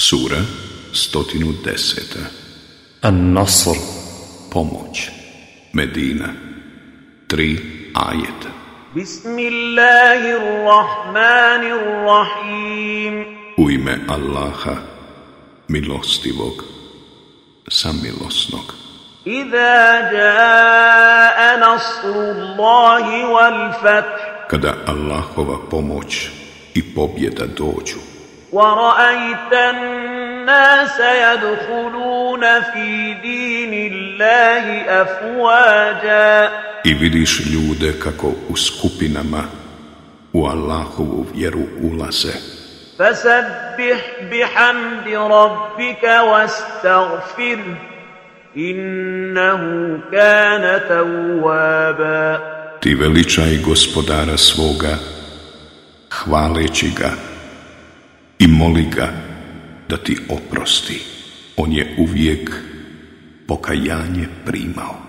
Sura 110 An-Nasr. Pomoć. Medina. 3 ajeta. Bismillahirrahmanirrahim. U ime Allaha Milostivog Samilosnog. Iza jaa nasrullahi wal fath. Kada Allahova pomoć i pobjeda dođu. ورأيت الناس يدخلون في دين الله أفواجا I vidiš ljude kako u skupinama u Allahovu vjeru ulaze فسبح بحمد ربك واستغفره إنه كان توابا Ti veličaj gospodara svoga, hvaleći ga i moli ga da ti oprosti. On je uvijek pokajanje primao.